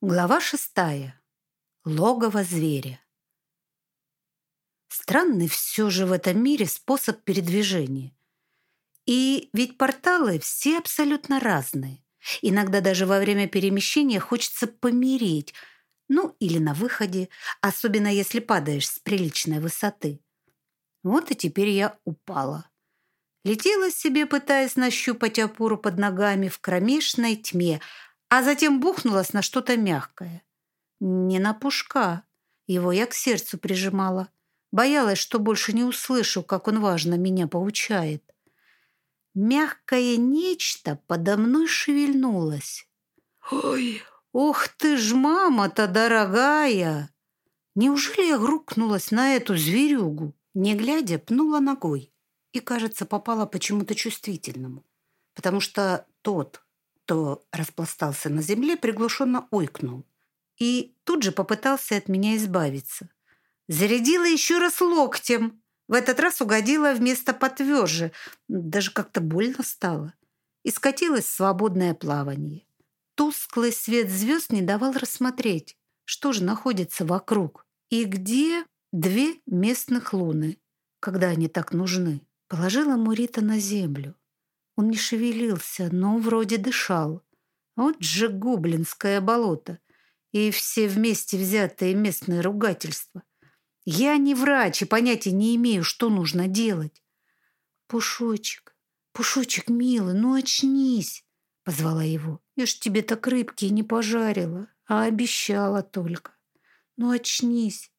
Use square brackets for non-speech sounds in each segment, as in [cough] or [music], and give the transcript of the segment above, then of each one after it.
Глава шестая. Логово зверя. Странный все же в этом мире способ передвижения. И ведь порталы все абсолютно разные. Иногда даже во время перемещения хочется помереть, ну или на выходе, особенно если падаешь с приличной высоты. Вот и теперь я упала. Летела себе, пытаясь нащупать опору под ногами в кромешной тьме – а затем бухнулась на что-то мягкое. Не на пушка. Его я к сердцу прижимала. Боялась, что больше не услышу, как он важно меня поучает. Мягкое нечто подо мной шевельнулось. «Ой, ох ты ж, мама-то дорогая!» Неужели я грукнулась на эту зверюгу? Не глядя, пнула ногой и, кажется, попала почему-то чувствительному, потому что тот, кто распластался на земле, приглушенно ойкнул и тут же попытался от меня избавиться. Зарядила еще раз локтем. В этот раз угодила вместо потверже. Даже как-то больно стало. И скатилась в свободное плавание. Тусклый свет звезд не давал рассмотреть, что же находится вокруг. И где две местных луны, когда они так нужны. Положила Мурита на землю. Он не шевелился, но вроде дышал. Вот же гоблинское болото. И все вместе взятые местные ругательства. Я не врач и понятия не имею, что нужно делать. «Пушочек, Пушочек, милый, ну очнись!» Позвала его. «Я ж тебе так рыбки не пожарила, а обещала только. Ну очнись,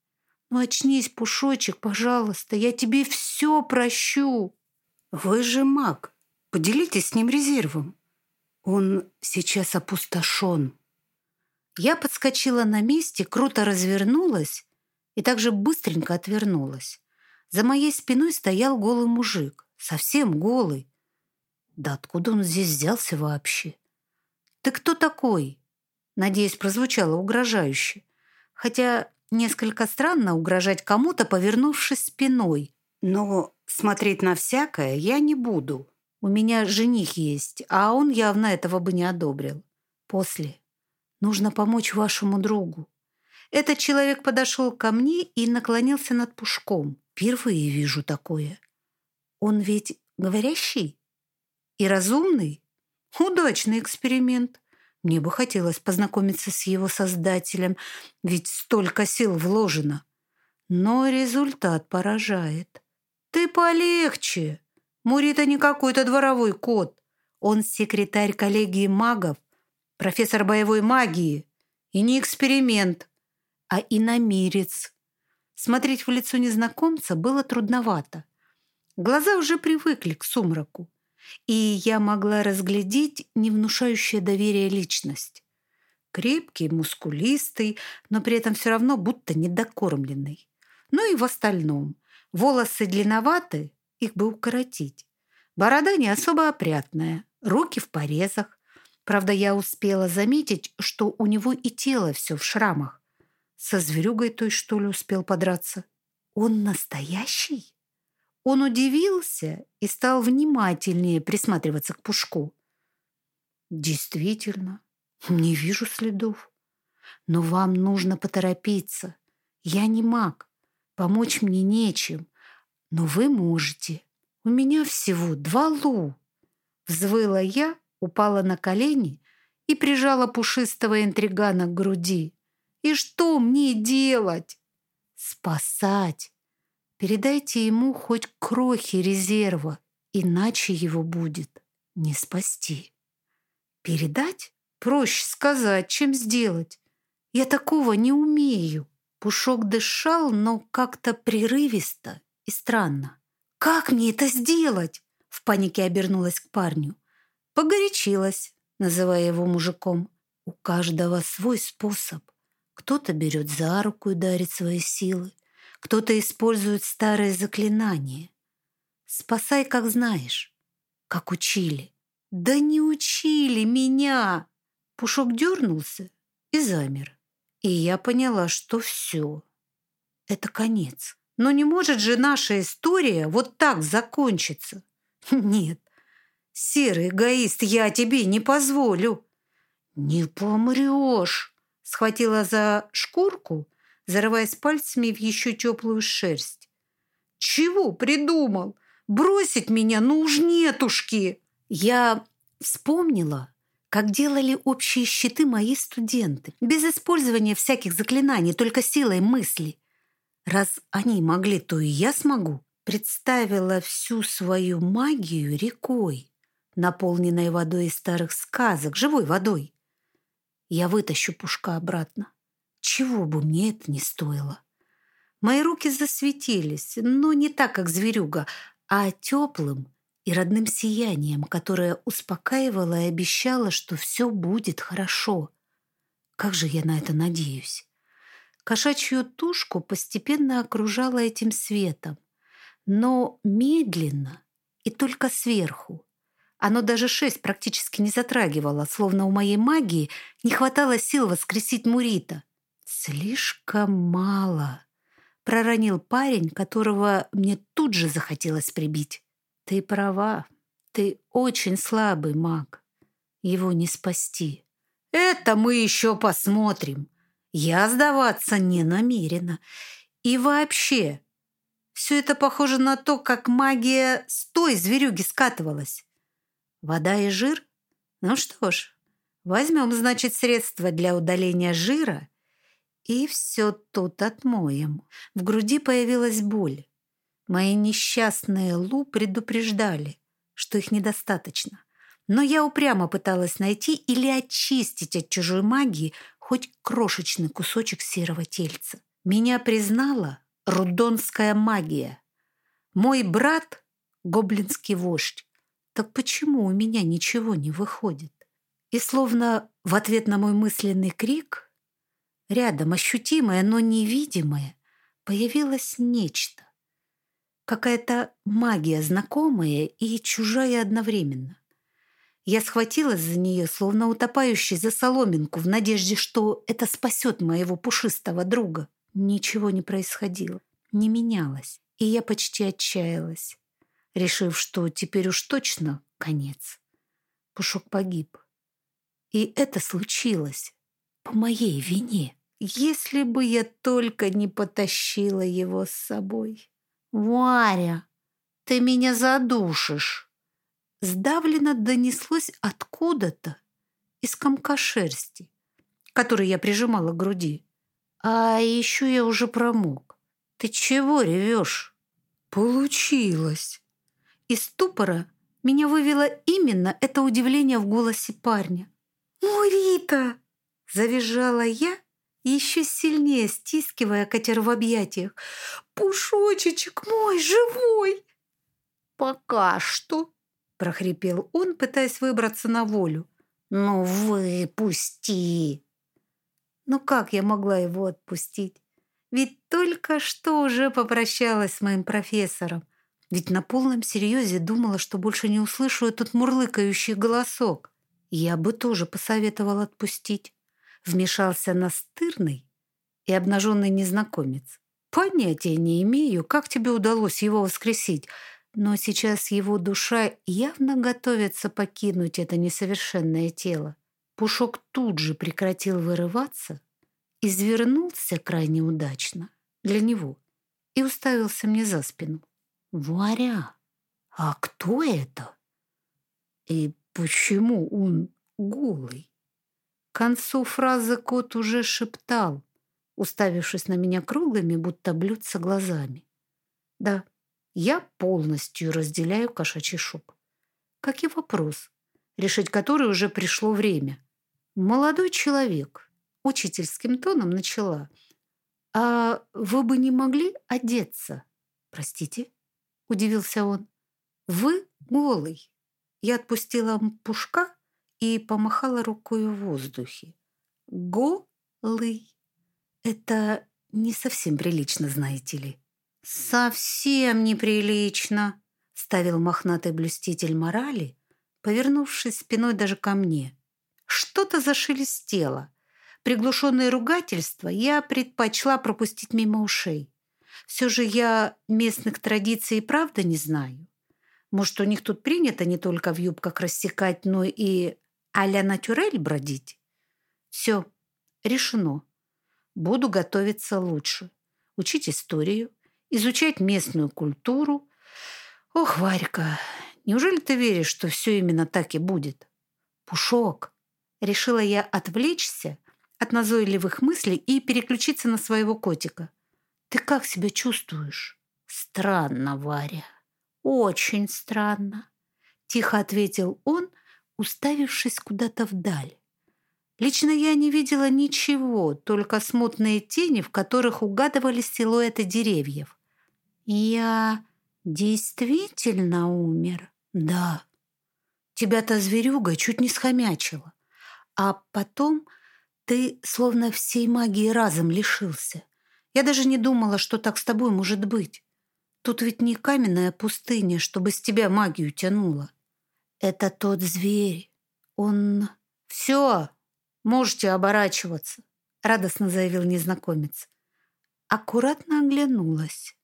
ну очнись, Пушочек, пожалуйста, я тебе все прощу!» «Вы же маг!» Поделитесь с ним резервом. Он сейчас опустошен. Я подскочила на месте, круто развернулась и также быстренько отвернулась. За моей спиной стоял голый мужик, совсем голый. Да откуда он здесь взялся вообще? «Ты кто такой?» Надеюсь, прозвучало угрожающе. Хотя несколько странно угрожать кому-то, повернувшись спиной. Но смотреть на всякое я не буду. У меня жених есть, а он явно этого бы не одобрил. После. Нужно помочь вашему другу. Этот человек подошел ко мне и наклонился над пушком. Впервые вижу такое. Он ведь говорящий и разумный. Удачный эксперимент. Мне бы хотелось познакомиться с его создателем, ведь столько сил вложено. Но результат поражает. «Ты полегче!» Мурита не какой-то дворовой кот. Он секретарь коллегии магов, профессор боевой магии. И не эксперимент, а иномирец. Смотреть в лицо незнакомца было трудновато. Глаза уже привыкли к сумраку, и я могла разглядеть невнушающее доверие личность. Крепкий, мускулистый, но при этом все равно будто недокормленный. Ну и в остальном. Волосы длинноваты, их бы укоротить. Борода не особо опрятная, руки в порезах. Правда, я успела заметить, что у него и тело все в шрамах. Со зверюгой той, что ли, успел подраться. Он настоящий? Он удивился и стал внимательнее присматриваться к Пушку. Действительно, не вижу следов. Но вам нужно поторопиться. Я не маг. Помочь мне нечем. Но вы можете. У меня всего два лу. Взвыла я, упала на колени и прижала пушистого интригана к груди. И что мне делать? Спасать. Передайте ему хоть крохи резерва, иначе его будет не спасти. Передать? Проще сказать, чем сделать. Я такого не умею. Пушок дышал, но как-то прерывисто и странно. «Как мне это сделать?» В панике обернулась к парню. Погорячилась, называя его мужиком. У каждого свой способ. Кто-то берет за руку и дарит свои силы. Кто-то использует старые заклинания. Спасай, как знаешь. Как учили. Да не учили меня! Пушок дернулся и замер. И я поняла, что все. Это конец. Но не может же наша история вот так закончиться. [laughs] Нет, серый эгоист, я тебе не позволю. Не помрешь, схватила за шкурку, зарываясь пальцами в еще теплую шерсть. «Чего придумал? Бросить меня? Ну уж нетушки!» Я вспомнила, как делали общие щиты мои студенты, без использования всяких заклинаний, только силой мысли. Раз они могли, то и я смогу. Представила всю свою магию рекой, наполненной водой из старых сказок, живой водой. Я вытащу пушка обратно. Чего бы мне это ни стоило. Мои руки засветились, но не так, как зверюга, а теплым и родным сиянием, которое успокаивало и обещало, что все будет хорошо. Как же я на это надеюсь? Кошачью тушку постепенно окружала этим светом, но медленно и только сверху. Оно даже шесть практически не затрагивало, словно у моей магии не хватало сил воскресить Мурита. «Слишком мало», — проронил парень, которого мне тут же захотелось прибить. «Ты права, ты очень слабый маг. Его не спасти». «Это мы еще посмотрим. Я сдаваться не намерена. И вообще, все это похоже на то, как магия с той зверюги скатывалась. Вода и жир? Ну что ж, возьмем, значит, средства для удаления жира и все тут отмоем. В груди появилась боль. Мои несчастные Лу предупреждали, что их недостаточно. Но я упрямо пыталась найти или очистить от чужой магии хоть крошечный кусочек серого тельца. Меня признала рудонская магия. Мой брат — гоблинский вождь. Так почему у меня ничего не выходит? И словно в ответ на мой мысленный крик, рядом ощутимое, но невидимое, появилось нечто. Какая-то магия знакомая и чужая одновременно. Я схватилась за нее, словно утопающий за соломинку, в надежде, что это спасет моего пушистого друга. Ничего не происходило, не менялось, и я почти отчаялась решив, что теперь уж точно конец. Пушок погиб. И это случилось по моей вине. Если бы я только не потащила его с собой. «Варя, ты меня задушишь!» Сдавленно донеслось откуда-то из комка шерсти, который я прижимала к груди. А еще я уже промок. «Ты чего ревешь?» «Получилось!» Из ступора меня вывело именно это удивление в голосе парня. «Мурита!» – завизжала я, еще сильнее стискивая котер в объятиях. «Пушочечек мой, живой!» «Пока что!» – прохрипел он, пытаясь выбраться на волю. «Ну, выпусти!» Ну как я могла его отпустить? Ведь только что уже попрощалась с моим профессором. Ведь на полном серьезе думала, что больше не услышу этот мурлыкающий голосок. Я бы тоже посоветовал отпустить. Вмешался настырный и обнаженный незнакомец. Понятия не имею, как тебе удалось его воскресить, но сейчас его душа явно готовится покинуть это несовершенное тело. Пушок тут же прекратил вырываться, извернулся крайне удачно для него и уставился мне за спину. Варя, а кто это? И почему он голый? К концу фразы кот уже шептал, уставившись на меня круглыми, будто блюдца глазами. Да, я полностью разделяю кошачий шок. Как и вопрос, решить который уже пришло время. Молодой человек, учительским тоном начала. А вы бы не могли одеться? Простите? удивился он. «Вы голый». Я отпустила пушка и помахала рукой в воздухе. «Голый». Это не совсем прилично, знаете ли. «Совсем неприлично», — ставил мохнатый блюститель морали, повернувшись спиной даже ко мне. Что-то зашелестело. Приглушенные ругательства я предпочла пропустить мимо ушей. Все же я местных традиций и правда не знаю. Может, у них тут принято не только в юбках рассекать, но и а-ля натюрель бродить? Все, Решено. Буду готовиться лучше. Учить историю, изучать местную культуру. Ох, Варька, неужели ты веришь, что все именно так и будет? Пушок. Решила я отвлечься от назойливых мыслей и переключиться на своего котика. Ты как себя чувствуешь? Странно, Варя. Очень странно. Тихо ответил он, уставившись куда-то вдаль. Лично я не видела ничего, только смутные тени, в которых угадывались силуэты деревьев. Я действительно умер? Да. Тебя-то зверюга чуть не схомячила. А потом ты словно всей магии разом лишился. Я даже не думала, что так с тобой может быть. Тут ведь не каменная пустыня, чтобы с тебя магию тянуло. Это тот зверь. Он... Все, можете оборачиваться, радостно заявил незнакомец. Аккуратно оглянулась.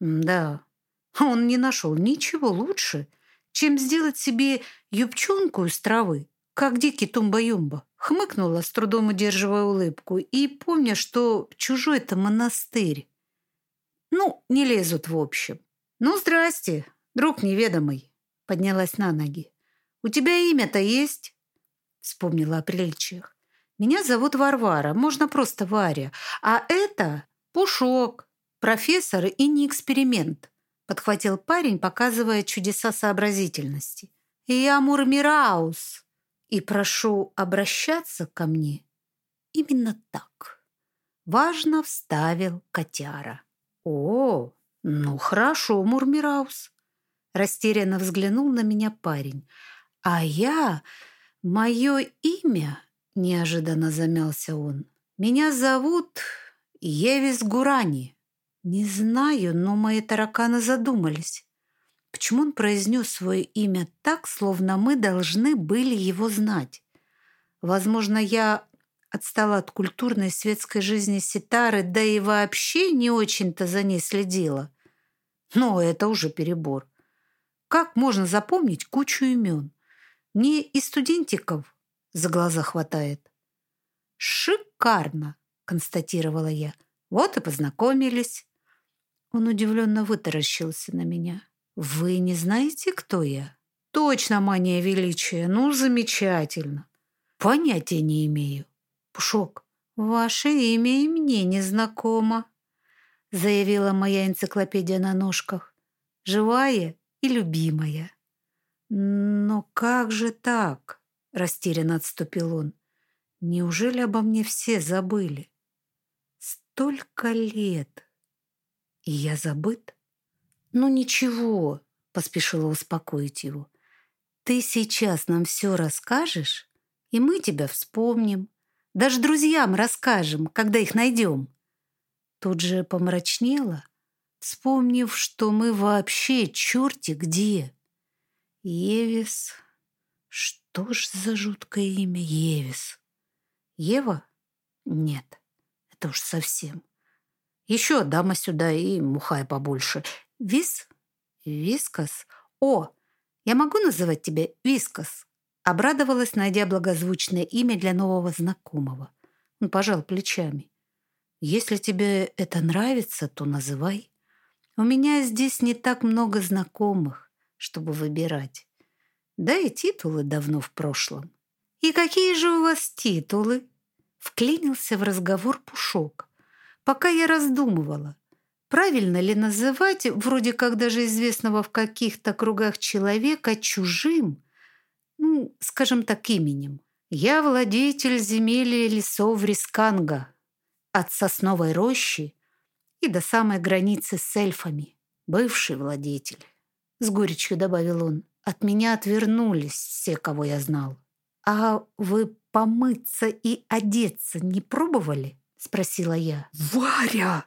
Да, он не нашел ничего лучше, чем сделать себе юбчонку из травы, как дикий тумба-юмба. Хмыкнула, с трудом удерживая улыбку, и помня, что чужой это монастырь. Ну, не лезут в общем. Ну, здрасте, друг неведомый. Поднялась на ноги. У тебя имя-то есть? Вспомнила о приличиях. Меня зовут Варвара, можно просто Варя. А это Пушок, профессор и не эксперимент подхватил парень, показывая чудеса сообразительности. «Я Мурмираус, и прошу обращаться ко мне именно так». Важно вставил котяра. «О, ну хорошо, Мурмираус», растерянно взглянул на меня парень. «А я... Мое имя...» неожиданно замялся он. «Меня зовут Евис Гурани». Не знаю, но мои тараканы задумались. Почему он произнес свое имя так, словно мы должны были его знать? Возможно, я отстала от культурной светской жизни Ситары, да и вообще не очень-то за ней следила. Но это уже перебор. Как можно запомнить кучу имен? Мне и студентиков за глаза хватает. «Шикарно!» – констатировала я. «Вот и познакомились». Он удивленно вытаращился на меня. «Вы не знаете, кто я?» «Точно мания величия. Ну, замечательно. Понятия не имею. Пушок, ваше имя и мне не знакомо», заявила моя энциклопедия на ножках. «Живая и любимая». «Но как же так?» растерянно отступил он. «Неужели обо мне все забыли? Столько лет!» И я забыт? Ну ничего, поспешила успокоить его. Ты сейчас нам все расскажешь, и мы тебя вспомним. Даже друзьям расскажем, когда их найдем. Тут же помрачнела, вспомнив, что мы вообще черти где. Евис... Что ж за жуткое имя Евис? Ева? Нет, это уж совсем. Еще дама сюда и мухай побольше. Вис? Вискас? О, я могу называть тебя Вискас? Обрадовалась, найдя благозвучное имя для нового знакомого. Он пожал плечами. Если тебе это нравится, то называй. У меня здесь не так много знакомых, чтобы выбирать. Да и титулы давно в прошлом. И какие же у вас титулы? Вклинился в разговор Пушок пока я раздумывала, правильно ли называть вроде как даже известного в каких-то кругах человека чужим, ну, скажем так, именем. Я владетель земель и лесов Рисканга, от сосновой рощи и до самой границы с эльфами, бывший владетель. С горечью добавил он, от меня отвернулись все, кого я знал. А вы помыться и одеться не пробовали? Спросила я. «Варя!»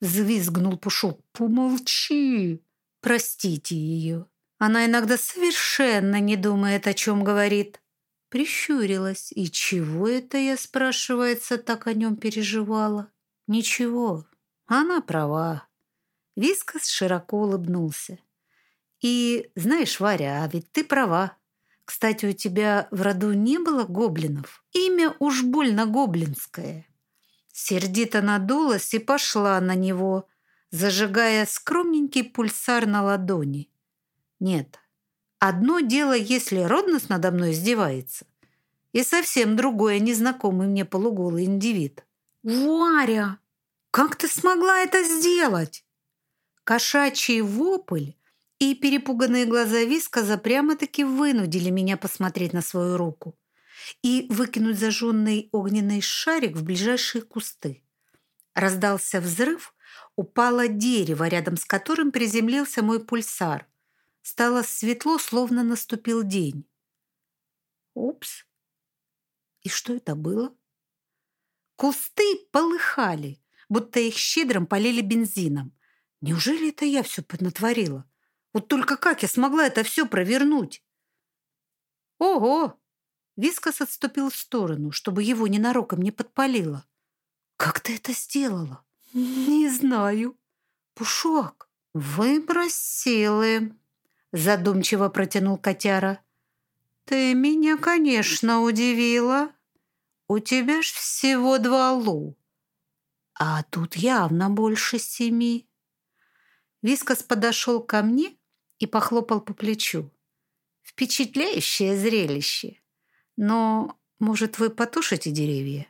Взвизгнул Пушок. «Помолчи!» «Простите ее. Она иногда совершенно не думает, о чем говорит». Прищурилась. «И чего это я, спрашивается, так о нем переживала?» «Ничего. Она права». Вискас широко улыбнулся. «И знаешь, Варя, а ведь ты права. Кстати, у тебя в роду не было гоблинов? Имя уж больно гоблинское. Сердито надулась и пошла на него, зажигая скромненький пульсар на ладони. Нет, одно дело, если Роднос надо мной издевается, и совсем другое незнакомый мне полуголый индивид. «Варя, как ты смогла это сделать?» Кошачий вопль и перепуганные глаза Вискоза прямо-таки вынудили меня посмотреть на свою руку и выкинуть зажженный огненный шарик в ближайшие кусты. Раздался взрыв, упало дерево, рядом с которым приземлился мой пульсар. Стало светло, словно наступил день. Упс. И что это было? Кусты полыхали, будто их щедрым полили бензином. Неужели это я все поднатворила? Вот только как я смогла это все провернуть? Ого! Вискас отступил в сторону, чтобы его ненароком не подпалило. Как ты это сделала? Не знаю. Пушок, выбрось задумчиво протянул котяра. Ты меня, конечно, удивила. У тебя ж всего два лу. А тут явно больше семи. Вискас подошел ко мне и похлопал по плечу. Впечатляющее зрелище. Но, может, вы потушите деревья?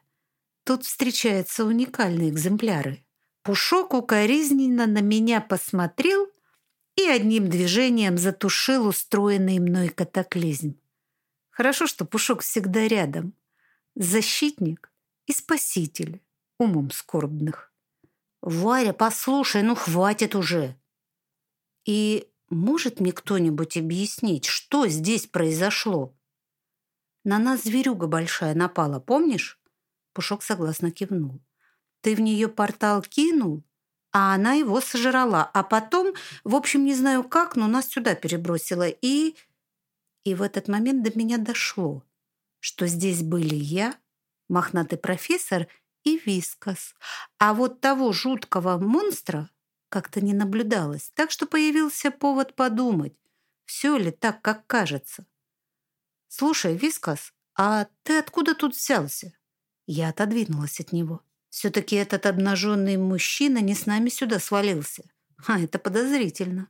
Тут встречаются уникальные экземпляры. Пушок укоризненно на меня посмотрел и одним движением затушил устроенный мной катаклизм. Хорошо, что Пушок всегда рядом. Защитник и спаситель умом скорбных. «Варя, послушай, ну хватит уже!» И может мне кто-нибудь объяснить, что здесь произошло? На нас зверюга большая напала, помнишь? Пушок согласно кивнул. Ты в нее портал кинул, а она его сожрала. А потом, в общем, не знаю как, но нас сюда перебросила. И... И в этот момент до меня дошло, что здесь были я, мохнатый профессор и Вискас. А вот того жуткого монстра как-то не наблюдалось, так что появился повод подумать, все ли так, как кажется. «Слушай, Вискас, а ты откуда тут взялся?» Я отодвинулась от него. Все-таки этот обнаженный мужчина не с нами сюда свалился. А это подозрительно.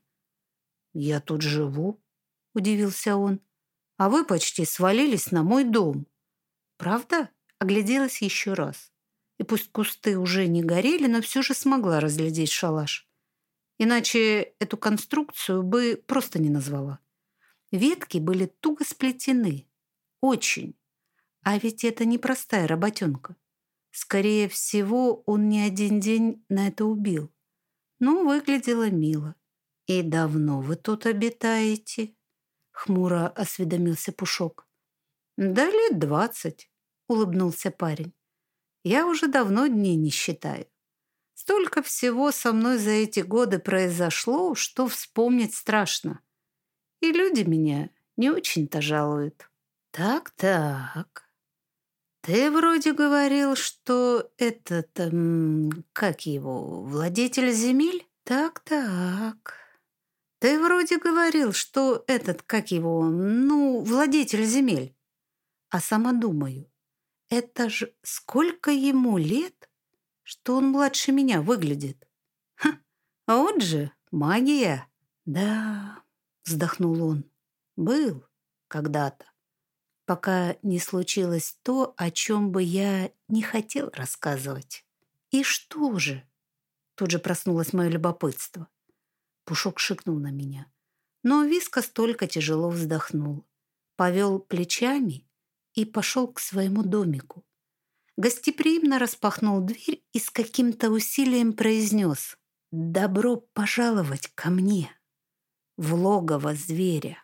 «Я тут живу», — удивился он. «А вы почти свалились на мой дом». «Правда?» — огляделась еще раз. И пусть кусты уже не горели, но все же смогла разглядеть шалаш. Иначе эту конструкцию бы просто не назвала. Ветки были туго сплетены. Очень. А ведь это непростая работенка. Скорее всего, он не один день на это убил. Но выглядело мило. «И давно вы тут обитаете?» Хмуро осведомился Пушок. «Да лет двадцать», — улыбнулся парень. «Я уже давно дней не считаю. Столько всего со мной за эти годы произошло, что вспомнить страшно. И люди меня не очень-то жалуют. Так-так. Ты вроде говорил, что этот, эм, как его, владетель земель? Так-так. Ты вроде говорил, что этот, как его, ну, владетель земель. А сама думаю, это ж сколько ему лет? что он младше меня выглядит. Ха, вот же магия. Да, вздохнул он. Был когда-то, пока не случилось то, о чем бы я не хотел рассказывать. И что же? Тут же проснулось мое любопытство. Пушок шикнул на меня. Но Виска столько тяжело вздохнул, повел плечами и пошел к своему домику гостеприимно распахнул дверь и с каким-то усилием произнес «Добро пожаловать ко мне в логово зверя».